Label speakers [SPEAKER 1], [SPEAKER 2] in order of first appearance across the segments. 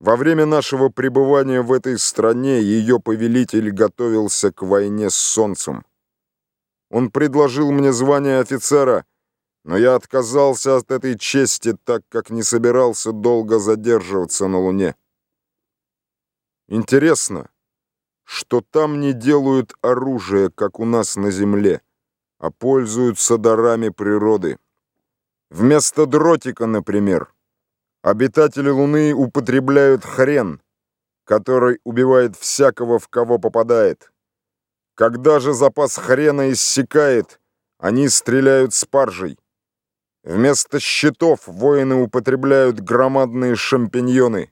[SPEAKER 1] Во время нашего пребывания в этой стране ее повелитель готовился к войне с солнцем. Он предложил мне звание офицера, но я отказался от этой чести, так как не собирался долго задерживаться на Луне. Интересно, что там не делают оружие, как у нас на Земле, а пользуются дарами природы. Вместо дротика, например, Обитатели Луны употребляют хрен, который убивает всякого, в кого попадает. Когда же запас хрена иссякает, они стреляют спаржей. Вместо щитов воины употребляют громадные шампиньоны.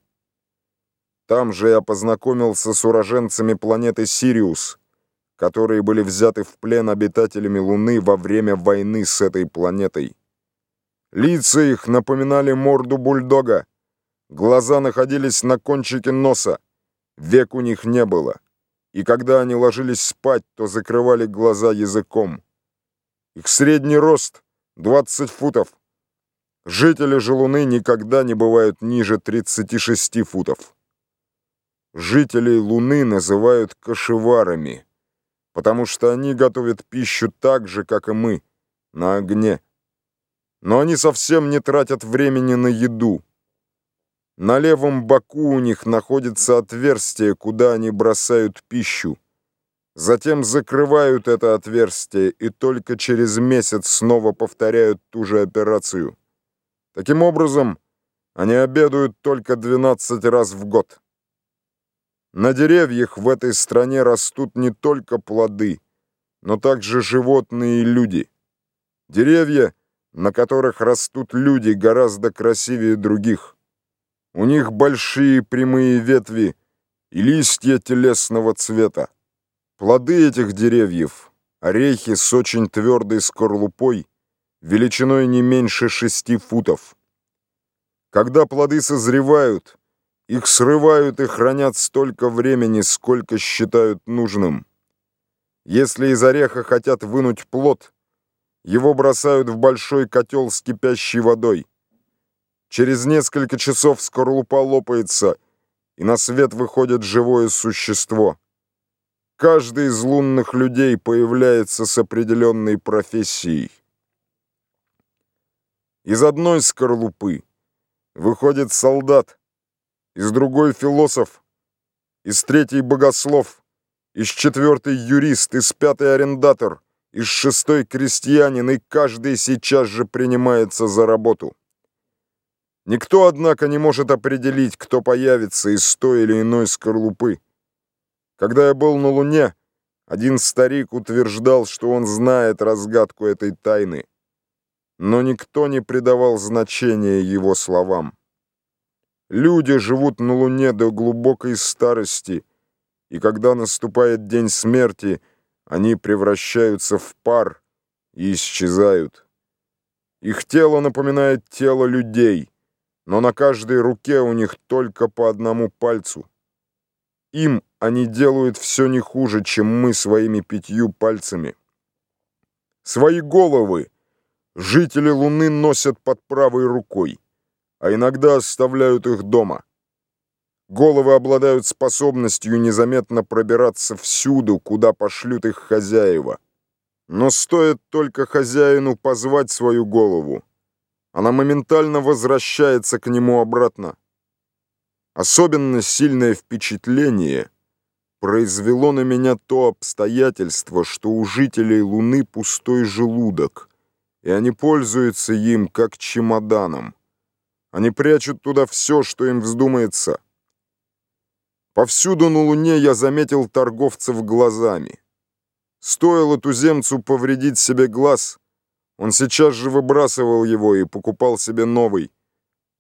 [SPEAKER 1] Там же я познакомился с уроженцами планеты Сириус, которые были взяты в плен обитателями Луны во время войны с этой планетой. Лица их напоминали морду бульдога. Глаза находились на кончике носа. Век у них не было. И когда они ложились спать, то закрывали глаза языком. Их средний рост — 20 футов. Жители же Луны никогда не бывают ниже 36 футов. Жителей Луны называют кошеварами, потому что они готовят пищу так же, как и мы, на огне но они совсем не тратят времени на еду. На левом боку у них находится отверстие, куда они бросают пищу. Затем закрывают это отверстие и только через месяц снова повторяют ту же операцию. Таким образом, они обедают только 12 раз в год. На деревьях в этой стране растут не только плоды, но также животные и люди. Деревья — на которых растут люди гораздо красивее других. У них большие прямые ветви и листья телесного цвета. Плоды этих деревьев, орехи с очень твердой скорлупой, величиной не меньше шести футов. Когда плоды созревают, их срывают и хранят столько времени, сколько считают нужным. Если из ореха хотят вынуть плод, его бросают в большой котел с кипящей водой. Через несколько часов скорлупа лопается, и на свет выходит живое существо. Каждый из лунных людей появляется с определенной профессией. Из одной скорлупы выходит солдат, из другой философ, из третьей богослов, из четвертой юрист, из пятой арендатор, из шестой крестьянин, и каждый сейчас же принимается за работу. Никто, однако, не может определить, кто появится из той или иной скорлупы. Когда я был на Луне, один старик утверждал, что он знает разгадку этой тайны, но никто не придавал значения его словам. Люди живут на Луне до глубокой старости, и когда наступает день смерти — они превращаются в пар и исчезают. Их тело напоминает тело людей, но на каждой руке у них только по одному пальцу. Им они делают все не хуже, чем мы своими пятью пальцами. Свои головы жители Луны носят под правой рукой, а иногда оставляют их дома. Головы обладают способностью незаметно пробираться всюду, куда пошлют их хозяева. Но стоит только хозяину позвать свою голову, она моментально возвращается к нему обратно. Особенно сильное впечатление произвело на меня то обстоятельство, что у жителей Луны пустой желудок, и они пользуются им как чемоданом. Они прячут туда все, что им вздумается — Повсюду на Луне я заметил торговцев глазами. Стоило туземцу повредить себе глаз, он сейчас же выбрасывал его и покупал себе новый.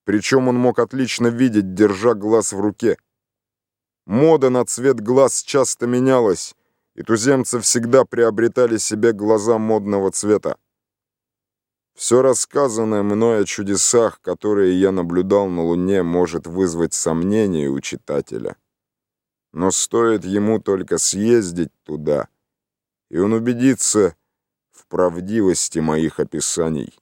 [SPEAKER 1] Причем он мог отлично видеть, держа глаз в руке. Мода на цвет глаз часто менялась, и туземцы всегда приобретали себе глаза модного цвета. Все рассказанное мной о чудесах, которые я наблюдал на Луне, может вызвать сомнения у читателя. Но стоит ему только съездить туда, и он убедится в правдивости моих описаний.